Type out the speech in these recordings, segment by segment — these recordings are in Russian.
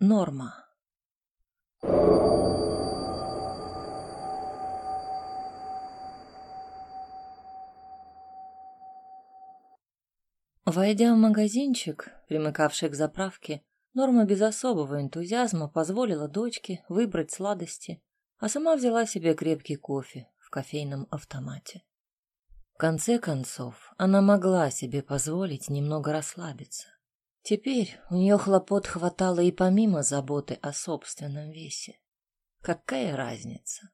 Норма. Войдя в магазинчик, примыкавший к заправке, Норма без особого энтузиазма позволила дочке выбрать сладости, а сама взяла себе крепкий кофе в кофейном автомате. В конце концов, она могла себе позволить немного расслабиться. Теперь у нее хлопот хватало и помимо заботы о собственном весе. Какая разница?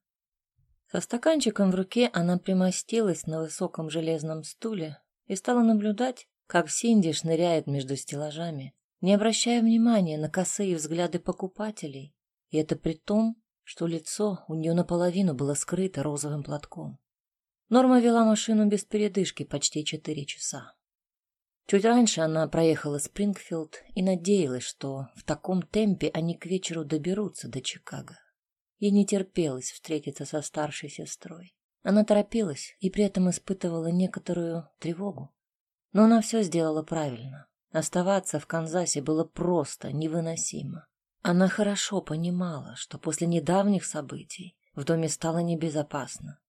Со стаканчиком в руке она примостилась на высоком железном стуле и стала наблюдать, как Синди шныряет между стеллажами, не обращая внимания на косые взгляды покупателей, и это при том, что лицо у нее наполовину было скрыто розовым платком. Норма вела машину без передышки почти четыре часа. Чуть раньше она проехала Спрингфилд и надеялась, что в таком темпе они к вечеру доберутся до Чикаго. Ей не терпелось встретиться со старшей сестрой. Она торопилась и при этом испытывала некоторую тревогу. Но она все сделала правильно. Оставаться в Канзасе было просто невыносимо. Она хорошо понимала, что после недавних событий в доме стало небезопасно.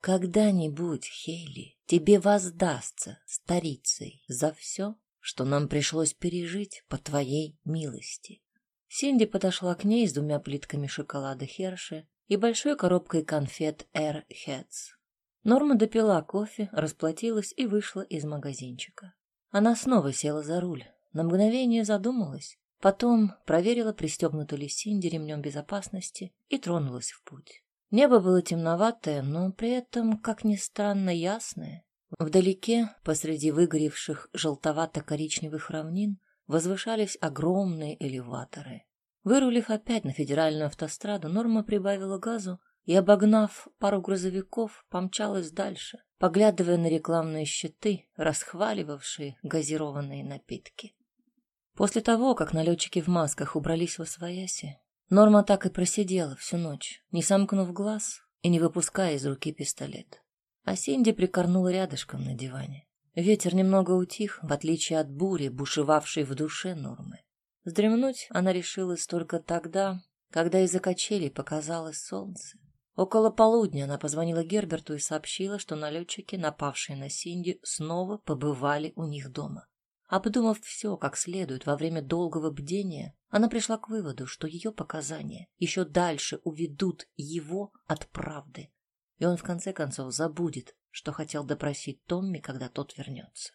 Когда-нибудь, Хейли, тебе воздастся старицей за все, что нам пришлось пережить по твоей милости. Синди подошла к ней с двумя плитками шоколада Херши и большой коробкой конфет Air Heads. Норма допила кофе, расплатилась и вышла из магазинчика. Она снова села за руль, на мгновение задумалась, потом проверила, пристегнута ли Синди ремнем безопасности и тронулась в путь. Небо было темноватое, но при этом, как ни странно, ясное. Вдалеке, посреди выгоревших желтовато-коричневых равнин, возвышались огромные элеваторы. Вырулив опять на федеральную автостраду, Норма прибавила газу и, обогнав пару грузовиков, помчалась дальше, поглядывая на рекламные щиты, расхваливавшие газированные напитки. После того, как налетчики в масках убрались во свояси, Норма так и просидела всю ночь, не сомкнув глаз и не выпуская из руки пистолет. А Синди прикорнула рядышком на диване. Ветер немного утих, в отличие от бури, бушевавшей в душе Нормы. Вздремнуть она решилась только тогда, когда из-за качелей показалось солнце. Около полудня она позвонила Герберту и сообщила, что налетчики, напавшие на Синди, снова побывали у них дома. Обдумав все как следует во время долгого бдения, она пришла к выводу, что ее показания еще дальше уведут его от правды, и он в конце концов забудет, что хотел допросить Томми, когда тот вернется.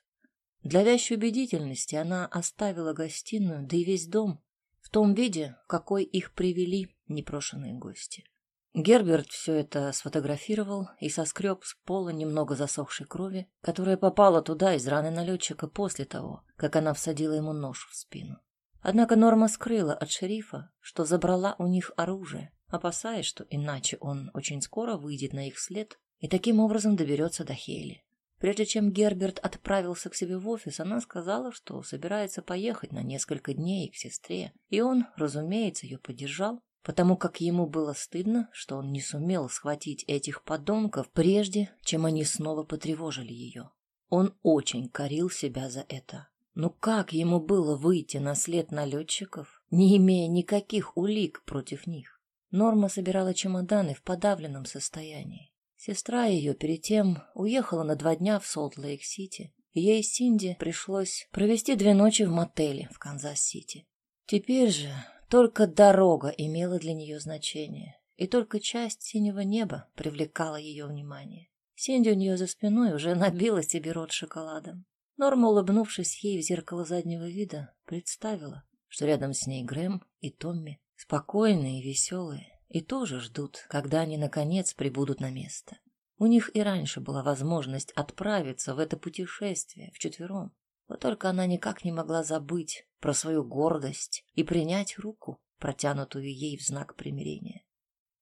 Для вящей убедительности она оставила гостиную, да и весь дом, в том виде, в какой их привели непрошенные гости. Герберт все это сфотографировал и соскреб с пола немного засохшей крови, которая попала туда из раны налетчика после того, как она всадила ему нож в спину. Однако Норма скрыла от шерифа, что забрала у них оружие, опасаясь, что иначе он очень скоро выйдет на их след и таким образом доберется до Хейли. Прежде чем Герберт отправился к себе в офис, она сказала, что собирается поехать на несколько дней к сестре, и он, разумеется, ее поддержал потому как ему было стыдно, что он не сумел схватить этих подонков прежде, чем они снова потревожили ее. Он очень корил себя за это. Но как ему было выйти на след налетчиков, не имея никаких улик против них? Норма собирала чемоданы в подавленном состоянии. Сестра ее перед тем уехала на два дня в Солт-Лейк-Сити, и Синди пришлось провести две ночи в мотеле в Канзас-Сити. Теперь же только дорога имела для нее значение, и только часть синего неба привлекала ее внимание. Синди у нее за спиной уже набила себе рот шоколадом. Норма, улыбнувшись ей в зеркало заднего вида, представила, что рядом с ней Грэм и Томми, спокойные и веселые, и тоже ждут, когда они, наконец, прибудут на место. У них и раньше была возможность отправиться в это путешествие вчетвером, вот только она никак не могла забыть про свою гордость и принять руку, протянутую ей в знак примирения.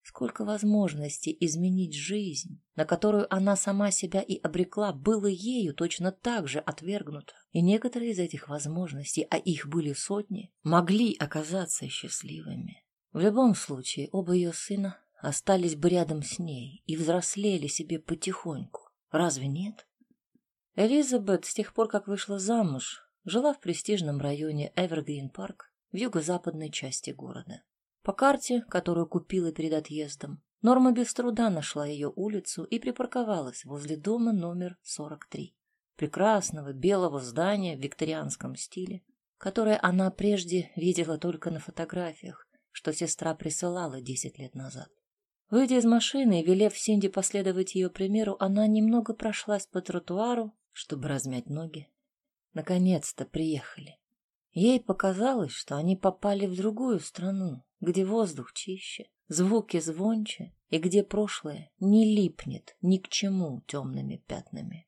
Сколько возможностей изменить жизнь, на которую она сама себя и обрекла, было ею точно так же отвергнуто. И некоторые из этих возможностей, а их были сотни, могли оказаться счастливыми. В любом случае, оба ее сына остались бы рядом с ней и взрослели себе потихоньку. Разве нет? Элизабет с тех пор, как вышла замуж, жила в престижном районе Эвергрин-парк в юго-западной части города. По карте, которую купила перед отъездом, Норма без труда нашла ее улицу и припарковалась возле дома номер 43. Прекрасного белого здания в викторианском стиле, которое она прежде видела только на фотографиях, что сестра присылала 10 лет назад. Выйдя из машины и велев Синди последовать ее примеру, она немного прошлась по тротуару, чтобы размять ноги. Наконец-то приехали. Ей показалось, что они попали в другую страну, где воздух чище, звуки звонче и где прошлое не липнет ни к чему темными пятнами.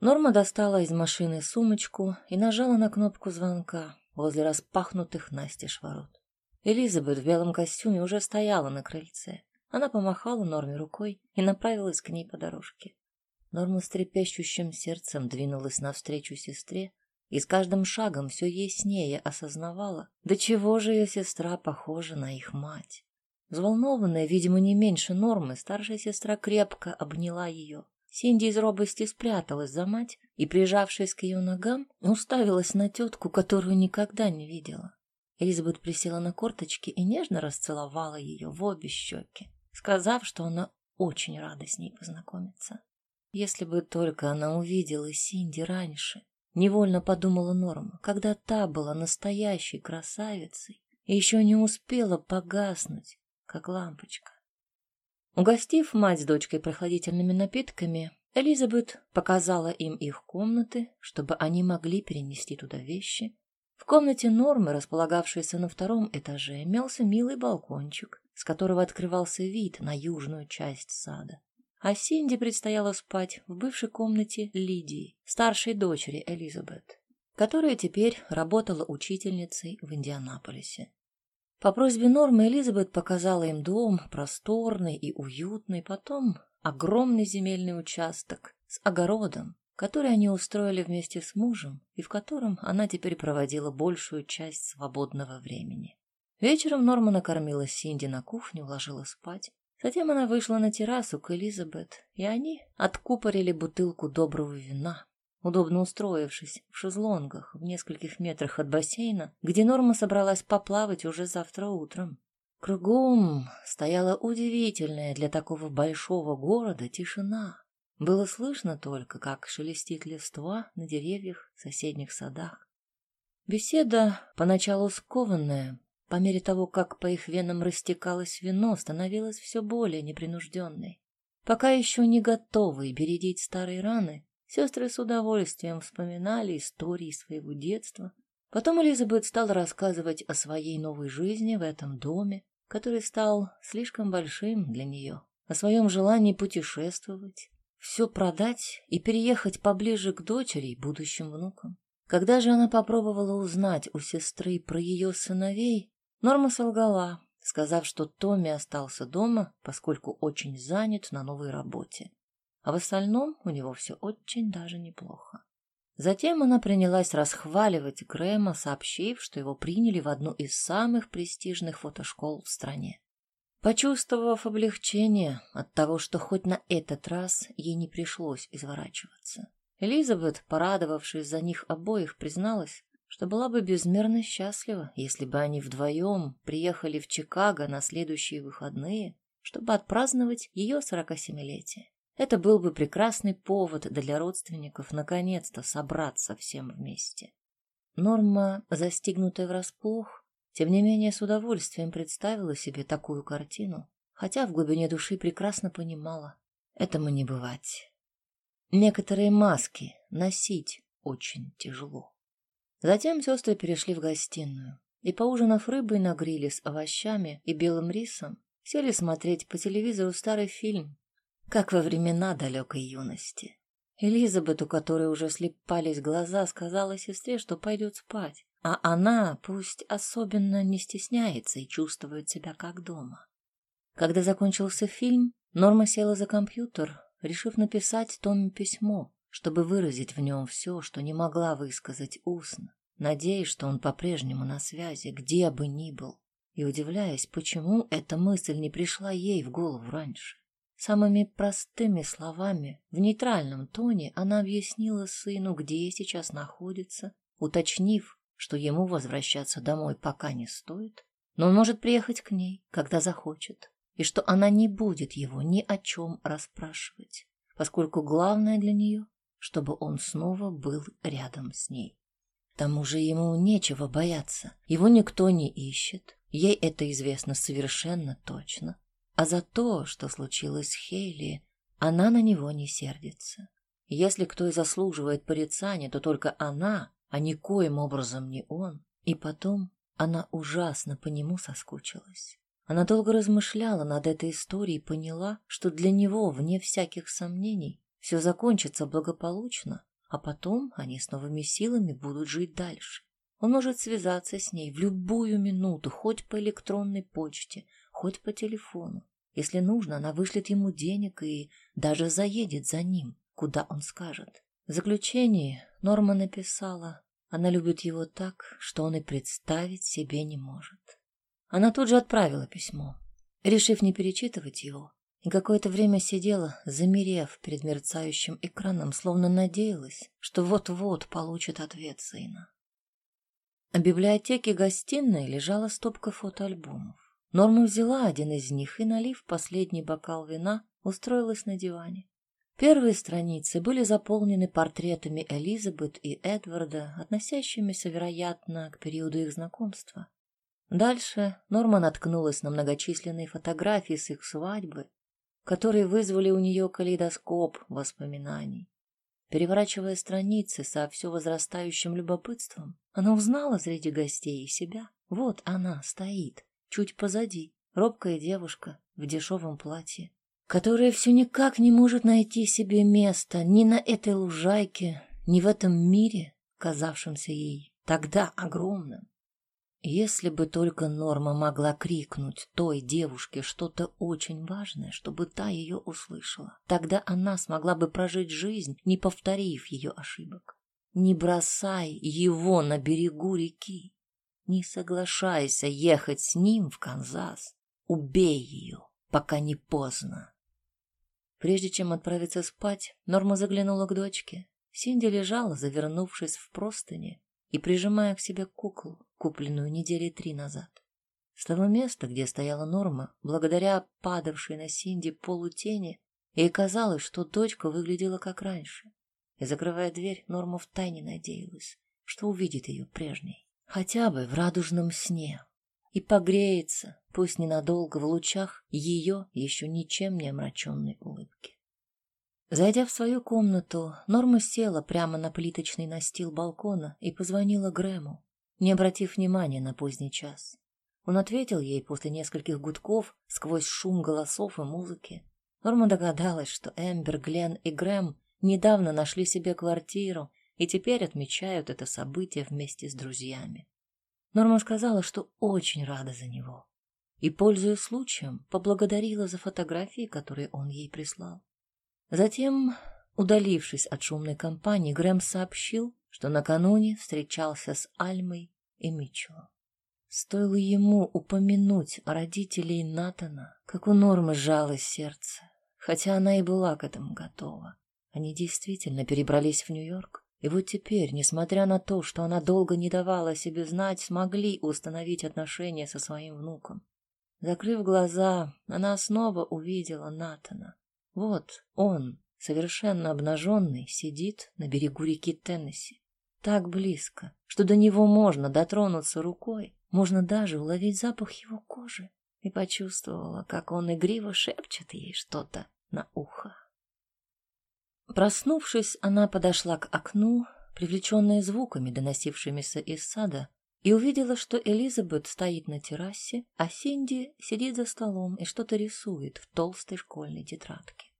Норма достала из машины сумочку и нажала на кнопку звонка возле распахнутых настежь ворот. Элизабет в белом костюме уже стояла на крыльце. Она помахала Норме рукой и направилась к ней по дорожке. Норма с трепещущим сердцем двинулась навстречу сестре, и с каждым шагом все яснее осознавала, до чего же ее сестра похожа на их мать. Взволнованная, видимо, не меньше нормы, старшая сестра крепко обняла ее. Синди из робости спряталась за мать и, прижавшись к ее ногам, уставилась на тетку, которую никогда не видела. Элизабет присела на корточки и нежно расцеловала ее в обе щеки, сказав, что она очень рада с ней познакомиться. Если бы только она увидела Синди раньше, невольно подумала Норма, когда та была настоящей красавицей и еще не успела погаснуть, как лампочка. Угостив мать с дочкой прохладительными напитками, Элизабет показала им их комнаты, чтобы они могли перенести туда вещи. В комнате Нормы, располагавшейся на втором этаже, имелся милый балкончик, с которого открывался вид на южную часть сада. А Синди предстояло спать в бывшей комнате Лидии, старшей дочери Элизабет, которая теперь работала учительницей в Индианаполисе. По просьбе Нормы Элизабет показала им дом, просторный и уютный, потом огромный земельный участок с огородом, который они устроили вместе с мужем и в котором она теперь проводила большую часть свободного времени. Вечером Норма накормила Синди на кухню, уложила спать. Затем она вышла на террасу к Элизабет, и они откупорили бутылку доброго вина, удобно устроившись в шезлонгах в нескольких метрах от бассейна, где Норма собралась поплавать уже завтра утром. Кругом стояла удивительная для такого большого города тишина. Было слышно только, как шелестит листва на деревьях в соседних садах. Беседа, поначалу скованная, по мере того, как по их венам растекалось вино, становилась все более непринужденной. Пока еще не готовые бередить старые раны, Сестры с удовольствием вспоминали истории своего детства. Потом Элизабет стала рассказывать о своей новой жизни в этом доме, который стал слишком большим для нее, о своем желании путешествовать, все продать и переехать поближе к дочери и будущим внукам. Когда же она попробовала узнать у сестры про ее сыновей, Норма солгала, сказав, что Томми остался дома, поскольку очень занят на новой работе а в остальном у него все очень даже неплохо. Затем она принялась расхваливать Грэма, сообщив, что его приняли в одну из самых престижных фотошкол в стране. Почувствовав облегчение от того, что хоть на этот раз ей не пришлось изворачиваться, Элизабет, порадовавшись за них обоих, призналась, что была бы безмерно счастлива, если бы они вдвоем приехали в Чикаго на следующие выходные, чтобы отпраздновать ее сорокасемилетие. Это был бы прекрасный повод для родственников наконец-то собраться всем вместе. Норма, застигнутая врасплох, тем не менее с удовольствием представила себе такую картину, хотя в глубине души прекрасно понимала, этому не бывать. Некоторые маски носить очень тяжело. Затем сестры перешли в гостиную и, поужинав рыбой на гриле с овощами и белым рисом, сели смотреть по телевизору старый фильм как во времена далекой юности. Элизабет, у которой уже слепались глаза, сказала сестре, что пойдет спать, а она пусть особенно не стесняется и чувствует себя как дома. Когда закончился фильм, Норма села за компьютер, решив написать Томми письмо, чтобы выразить в нем все, что не могла высказать устно, надеясь, что он по-прежнему на связи, где бы ни был, и удивляясь, почему эта мысль не пришла ей в голову раньше. Самыми простыми словами, в нейтральном тоне, она объяснила сыну, где сейчас находится, уточнив, что ему возвращаться домой пока не стоит, но он может приехать к ней, когда захочет, и что она не будет его ни о чем расспрашивать, поскольку главное для нее, чтобы он снова был рядом с ней. К тому же ему нечего бояться, его никто не ищет, ей это известно совершенно точно. А за то, что случилось с Хейли, она на него не сердится. Если кто и заслуживает порицания, то только она, а никоим образом не он. И потом она ужасно по нему соскучилась. Она долго размышляла над этой историей и поняла, что для него, вне всяких сомнений, все закончится благополучно, а потом они с новыми силами будут жить дальше. Он может связаться с ней в любую минуту, хоть по электронной почте, хоть по телефону. Если нужно, она вышлет ему денег и даже заедет за ним куда он скажет. В заключении Норма написала, она любит его так, что он и представить себе не может. Она тут же отправила письмо, решив не перечитывать его, и какое-то время сидела, замерев перед мерцающим экраном, словно надеялась, что вот-вот получит ответ сына. В библиотеке гостиной лежала стопка фотоальбомов. Норма взяла один из них и, налив последний бокал вина, устроилась на диване. Первые страницы были заполнены портретами Элизабет и Эдварда, относящимися, вероятно, к периоду их знакомства. Дальше Норма наткнулась на многочисленные фотографии с их свадьбы, которые вызвали у нее калейдоскоп воспоминаний. Переворачивая страницы со все возрастающим любопытством, она узнала среди гостей себя. Вот она стоит, чуть позади, робкая девушка в дешевом платье которая все никак не может найти себе места ни на этой лужайке, ни в этом мире, казавшемся ей тогда огромным. Если бы только Норма могла крикнуть той девушке что-то очень важное, чтобы та ее услышала, тогда она смогла бы прожить жизнь, не повторив ее ошибок. Не бросай его на берегу реки. Не соглашайся ехать с ним в Канзас. Убей ее, пока не поздно. Прежде чем отправиться спать, Норма заглянула к дочке. Синди лежала, завернувшись в простыни и прижимая к себе куклу, купленную недели три назад. С того места, где стояла Норма, благодаря падавшей на Синди полутени, ей казалось, что дочка выглядела как раньше. И, закрывая дверь, Норма втайне надеялась, что увидит ее прежней, хотя бы в радужном сне, и погреется, пусть ненадолго, в лучах ее еще ничем не омраченной улыбки. Зайдя в свою комнату, Норма села прямо на плиточный настил балкона и позвонила Грэму, не обратив внимания на поздний час. Он ответил ей после нескольких гудков сквозь шум голосов и музыки. Норма догадалась, что Эмбер, Глен и Грэм недавно нашли себе квартиру и теперь отмечают это событие вместе с друзьями. Норма сказала, что очень рада за него и, пользуясь случаем, поблагодарила за фотографии, которые он ей прислал. Затем, удалившись от шумной компании, Грэм сообщил, что накануне встречался с Альмой и Митчеллом. Стоило ему упомянуть родителей Натана, как у Нормы сжалось сердце, хотя она и была к этому готова. Они действительно перебрались в Нью-Йорк, и вот теперь, несмотря на то, что она долго не давала себе знать, смогли установить отношения со своим внуком. Закрыв глаза, она снова увидела Натана. Вот он, совершенно обнаженный, сидит на берегу реки Теннесси. Так близко, что до него можно дотронуться рукой, можно даже уловить запах его кожи. И почувствовала, как он игриво шепчет ей что-то на ухо. Проснувшись, она подошла к окну, привлеченная звуками, доносившимися из сада, и увидела, что Элизабет стоит на террасе, а Синди сидит за столом и что-то рисует в толстой школьной тетрадке.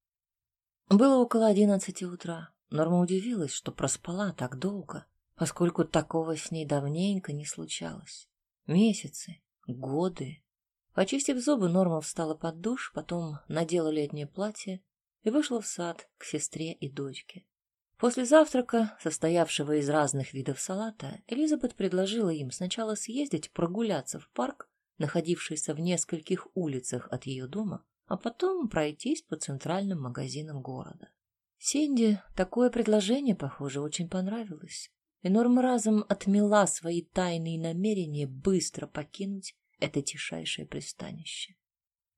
Было около одиннадцати утра. Норма удивилась, что проспала так долго, поскольку такого с ней давненько не случалось. Месяцы, годы. Почистив зубы, Норма встала под душ, потом надела летнее платье и вышла в сад к сестре и дочке. После завтрака, состоявшего из разных видов салата, Элизабет предложила им сначала съездить прогуляться в парк, находившийся в нескольких улицах от ее дома, а потом пройтись по центральным магазинам города. Синди такое предложение, похоже, очень понравилось. И Норма разом отмела свои тайные намерения быстро покинуть это тишайшее пристанище.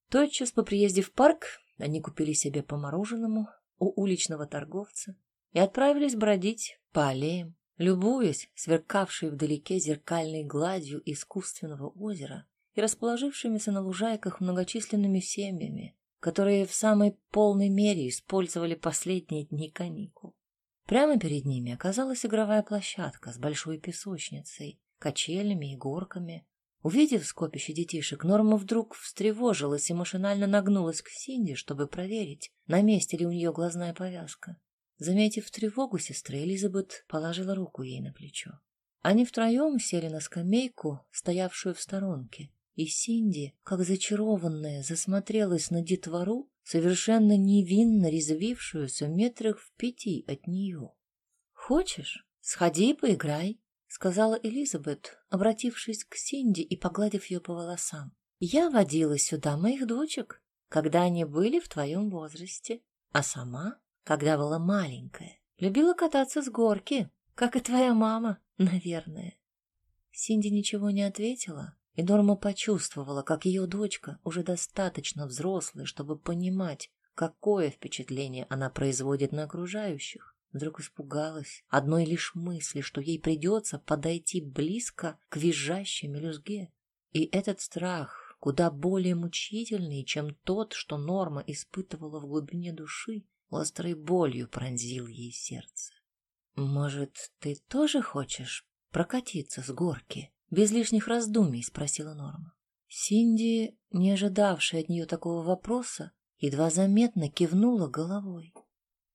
Тотчас по приезде в парк они купили себе по мороженому у уличного торговца и отправились бродить по аллеям, любуясь сверкавшей вдалеке зеркальной гладью искусственного озера и расположившимися на лужайках многочисленными семьями, которые в самой полной мере использовали последние дни каникул. Прямо перед ними оказалась игровая площадка с большой песочницей, качелями и горками. Увидев скопище детишек, Норма вдруг встревожилась и машинально нагнулась к Синди, чтобы проверить, на месте ли у нее глазная повязка. Заметив тревогу сестры, Элизабет положила руку ей на плечо. Они втроем сели на скамейку, стоявшую в сторонке, и Синди, как зачарованная, засмотрелась на детвору, совершенно невинно резвившуюся метрах в пяти от нее. «Хочешь, сходи и поиграй», — сказала Элизабет, обратившись к Синди и погладив ее по волосам. «Я водила сюда моих дочек, когда они были в твоем возрасте, а сама, когда была маленькая, любила кататься с горки, как и твоя мама, наверное». Синди ничего не ответила, и Норма почувствовала, как ее дочка уже достаточно взрослая, чтобы понимать, какое впечатление она производит на окружающих. Вдруг испугалась одной лишь мысли, что ей придется подойти близко к визжащей мелюзге. И этот страх, куда более мучительный, чем тот, что Норма испытывала в глубине души, острой болью пронзил ей сердце. «Может, ты тоже хочешь прокатиться с горки?» Без лишних раздумий спросила Норма. Синди, не ожидавшая от нее такого вопроса, едва заметно кивнула головой.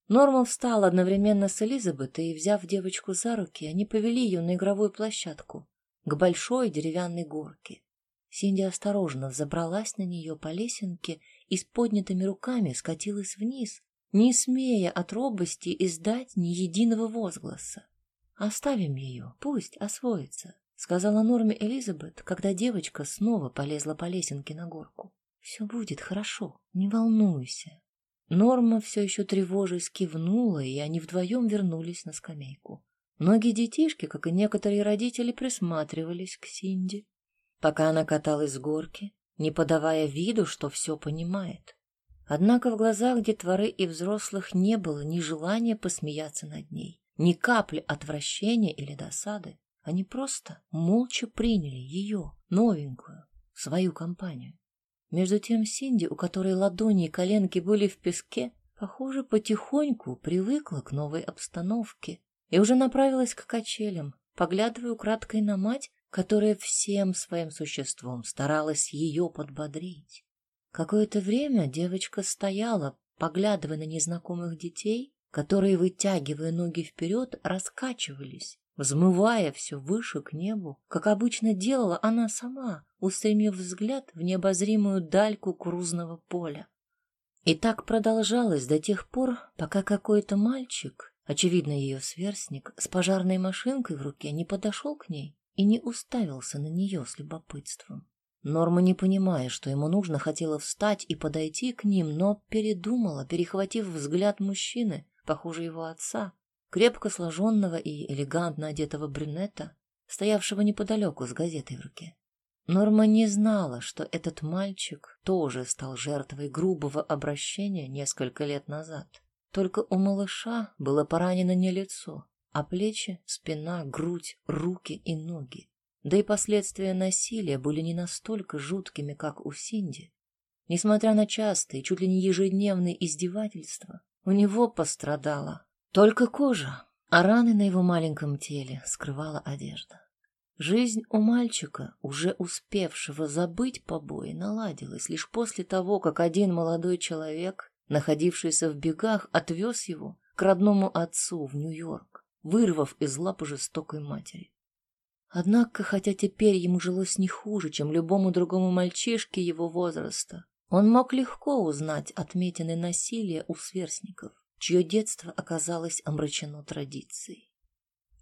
Норма встала одновременно с Элизабет, и, взяв девочку за руки, они повели ее на игровую площадку, к большой деревянной горке. Синди осторожно взобралась на нее по лесенке и с поднятыми руками скатилась вниз, не смея от робости издать ни единого возгласа. «Оставим ее, пусть освоится», сказала Норме Элизабет, когда девочка снова полезла по лесенке на горку. Все будет хорошо, не волнуйся. Норма все еще тревожись кивнула, и они вдвоем вернулись на скамейку. Многие детишки, как и некоторые родители, присматривались к Синди, пока она каталась с горки, не подавая виду, что все понимает. Однако в глазах детворы и взрослых не было ни желания посмеяться над ней, ни капли отвращения или досады. Они просто молча приняли ее, новенькую, свою компанию. Между тем Синди, у которой ладони и коленки были в песке, похоже, потихоньку привыкла к новой обстановке и уже направилась к качелям, поглядывая украдкой на мать, которая всем своим существом старалась ее подбодрить. Какое-то время девочка стояла, поглядывая на незнакомых детей, которые, вытягивая ноги вперед, раскачивались, взмывая все выше к небу, как обычно делала она сама, устремив взгляд в необозримую даль кукурузного поля. И так продолжалось до тех пор, пока какой-то мальчик, очевидно ее сверстник, с пожарной машинкой в руке не подошел к ней и не уставился на нее с любопытством. Норма, не понимая, что ему нужно, хотела встать и подойти к ним, но передумала, перехватив взгляд мужчины, похоже, его отца, крепко сложенного и элегантно одетого брюнета, стоявшего неподалеку с газетой в руке. Норма не знала, что этот мальчик тоже стал жертвой грубого обращения несколько лет назад. Только у малыша было поранено не лицо, а плечи, спина, грудь, руки и ноги. Да и последствия насилия были не настолько жуткими, как у Синди. Несмотря на частые, чуть ли не ежедневные издевательства, у него пострадала только кожа, а раны на его маленьком теле скрывала одежда. Жизнь у мальчика, уже успевшего забыть побои, наладилась лишь после того, как один молодой человек, находившийся в бегах, отвез его к родному отцу в Нью-Йорк, вырвав из лапы жестокой матери. Однако, хотя теперь ему жилось не хуже, чем любому другому мальчишке его возраста, он мог легко узнать отметины насилия у сверстников чье детство оказалось омрачено традицией.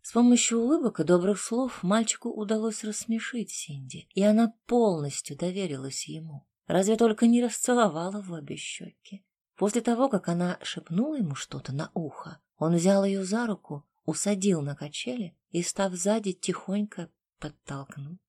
С помощью улыбок и добрых слов мальчику удалось рассмешить Синди, и она полностью доверилась ему, разве только не расцеловала в обе щеки. После того, как она шепнула ему что-то на ухо, он взял ее за руку, усадил на качели и, став сзади, тихонько подтолкнул.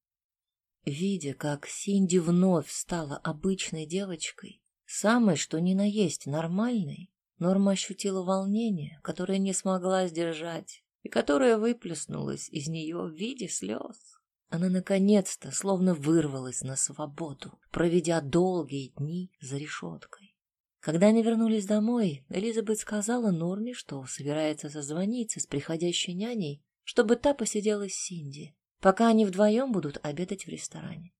Видя, как Синди вновь стала обычной девочкой, самой, что ни на есть, нормальной, Норма ощутила волнение, которое не смогла сдержать, и которое выплеснулось из нее в виде слез. Она наконец-то словно вырвалась на свободу, проведя долгие дни за решеткой. Когда они вернулись домой, Элизабет сказала Норме, что собирается созвониться с приходящей няней, чтобы та посидела с Синди, пока они вдвоем будут обедать в ресторане.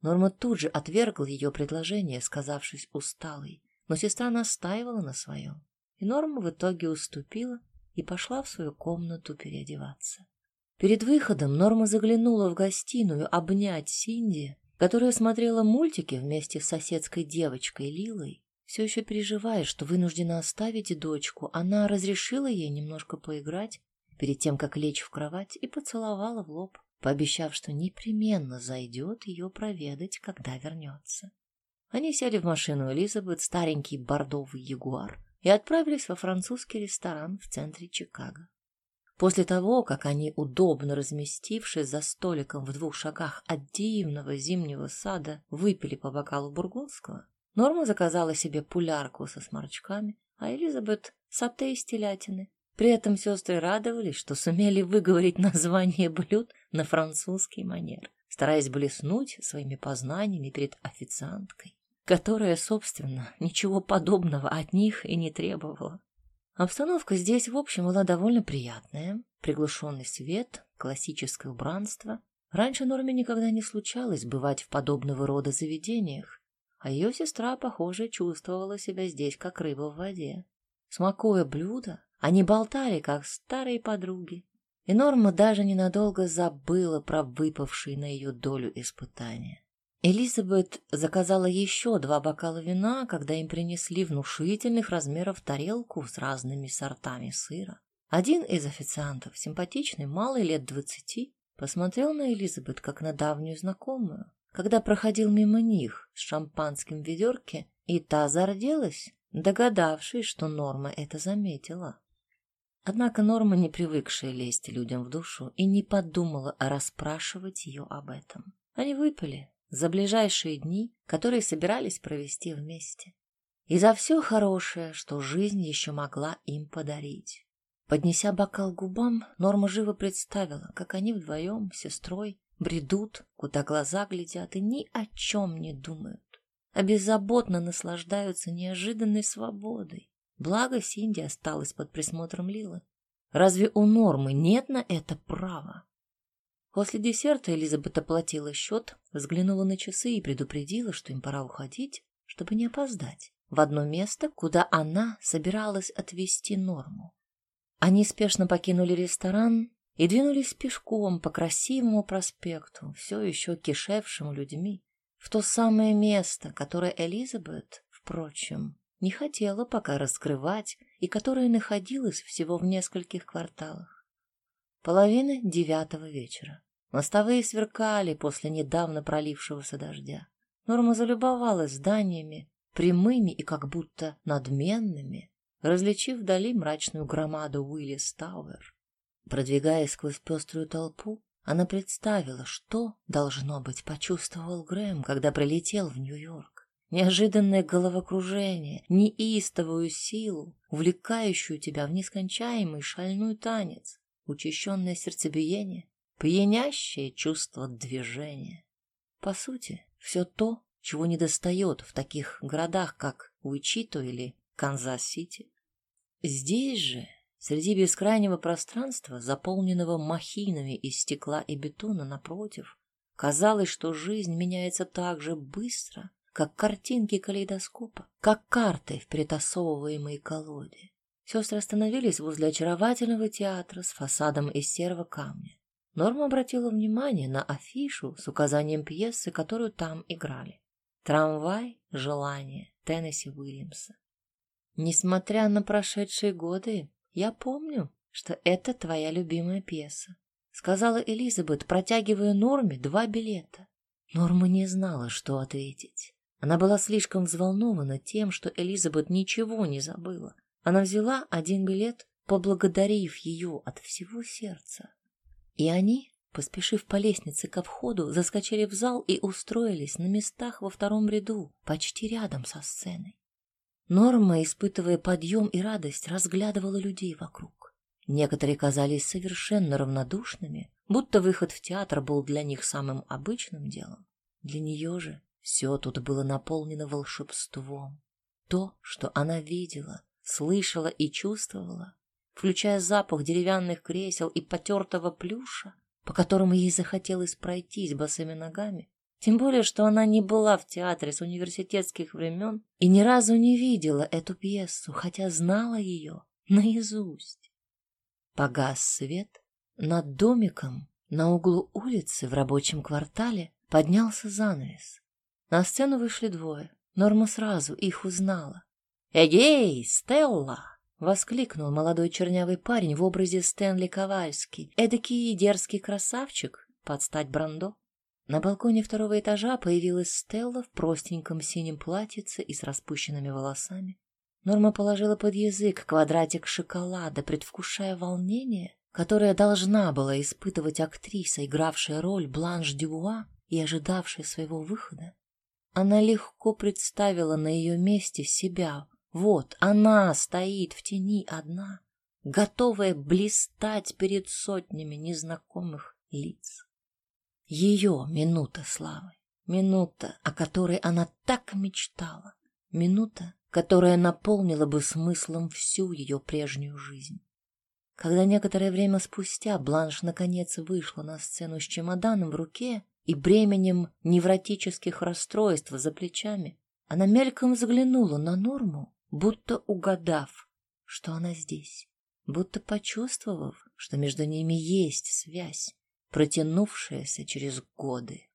Норма тут же отвергла ее предложение, сказавшись усталой, но сестра настаивала на своем, и Норма в итоге уступила и пошла в свою комнату переодеваться. Перед выходом Норма заглянула в гостиную обнять Синди, которая смотрела мультики вместе с соседской девочкой Лилой. Все еще переживая, что вынуждена оставить дочку, она разрешила ей немножко поиграть перед тем, как лечь в кровать, и поцеловала в лоб, пообещав, что непременно зайдет ее проведать, когда вернется. Они сели в машину Элизабет, старенький бордовый ягуар, и отправились во французский ресторан в центре Чикаго. После того, как они, удобно разместившись за столиком в двух шагах от дивного зимнего сада, выпили по бокалу бургундского, Норма заказала себе пулярку со сморчками, а Элизабет — сате из телятины. При этом сестры радовались, что сумели выговорить название блюд на французский манер, стараясь блеснуть своими познаниями перед официанткой, которая, собственно, ничего подобного от них и не требовала. Обстановка здесь, в общем, была довольно приятная. Приглушенный свет, классическое убранство. Раньше Норме никогда не случалось бывать в подобного рода заведениях, а ее сестра, похоже, чувствовала себя здесь, как рыба в воде. Смакуя блюдо, они болтали, как старые подруги, и Норма даже ненадолго забыла про выпавшие на ее долю испытания. Элизабет заказала еще два бокала вина, когда им принесли внушительных размеров тарелку с разными сортами сыра. Один из официантов, симпатичный, малый лет двадцати, посмотрел на Элизабет как на давнюю знакомую, когда проходил мимо них с шампанским в ведерке, и та зарделась, догадавшись, что Норма это заметила. Однако Норма, не привыкшая лезть людям в душу, и не подумала расспрашивать ее об этом. Они выпили, за ближайшие дни, которые собирались провести вместе. И за все хорошее, что жизнь еще могла им подарить. Поднеся бокал к губам, Норма живо представила, как они вдвоем сестрой бредут, куда глаза глядят и ни о чем не думают, а беззаботно наслаждаются неожиданной свободой. Благо Синди осталась под присмотром Лилы. Разве у Нормы нет на это права? После десерта Элизабет оплатила счет, взглянула на часы и предупредила, что им пора уходить, чтобы не опоздать, в одно место, куда она собиралась отвезти Норму. Они спешно покинули ресторан и двинулись пешком по красивому проспекту, все еще кишевшему людьми, в то самое место, которое Элизабет, впрочем, не хотела пока раскрывать и которое находилось всего в нескольких кварталах. Половина девятого вечера. Мостовые сверкали после недавно пролившегося дождя. Норма залюбовалась зданиями, прямыми и как будто надменными, различив вдали мрачную громаду Уиллис Тауэр. Продвигаясь сквозь пеструю толпу, она представила, что, должно быть, почувствовал Грэм, когда прилетел в Нью-Йорк. Неожиданное головокружение, неистовую силу, увлекающую тебя в нескончаемый шальной танец учащенное сердцебиение, пьянящее чувство движения. По сути, все то, чего недостает в таких городах, как Уичито или Канзас-Сити. Здесь же, среди бескрайнего пространства, заполненного махинами из стекла и бетона напротив, казалось, что жизнь меняется так же быстро, как картинки калейдоскопа, как карты в притасовываемой колоде. Сестры остановились возле очаровательного театра с фасадом из серого камня. Норма обратила внимание на афишу с указанием пьесы, которую там играли. «Трамвай. Желание» Теннесси Уильямса. Несмотря на прошедшие годы, я помню, что это твоя любимая пьеса, сказала Элизабет, протягивая Норме два билета. Норма не знала, что ответить. Она была слишком взволнована тем, что Элизабет ничего не забыла, она взяла один билет, поблагодарив ее от всего сердца. И они, поспешив по лестнице ко входу, заскочили в зал и устроились на местах во втором ряду, почти рядом со сценой. Норма, испытывая подъем и радость, разглядывала людей вокруг. Некоторые казались совершенно равнодушными, будто выход в театр был для них самым обычным делом. Для нее же все тут было наполнено волшебством. То, что она видела, слышала и чувствовала, включая запах деревянных кресел и потертого плюша, по которому ей захотелось пройтись босыми ногами, тем более, что она не была в театре с университетских времен и ни разу не видела эту пьесу, хотя знала ее наизусть. Погас свет. Над домиком на углу улицы в рабочем квартале поднялся занавес. На сцену вышли двое. Норма сразу их узнала. «Эгей, Стелла!» — воскликнул молодой чернявый парень в образе Стэнли Ковальский. Эдакий дерзкий красавчик под стать Брандо. На балконе второго этажа появилась Стелла в простеньком синем платьице и с распущенными волосами. Норма положила под язык квадратик шоколада, предвкушая волнение, которое должна была испытывать актриса, игравшая роль Бланш Дюбуа и ожидавшая своего выхода. Она легко представила на ее месте себя. Вот она стоит в тени одна, готовая блистать перед сотнями незнакомых лиц. Ее минута славы, минута, о которой она так мечтала, минута, которая наполнила бы смыслом всю ее прежнюю жизнь. Когда некоторое время спустя Бланш наконец вышла на сцену с чемоданом в руке и бременем невротических расстройств за плечами, она мельком взглянула на Норму, будто угадав, что она здесь, будто почувствовав, что между ними есть связь протянувшаяся через годы.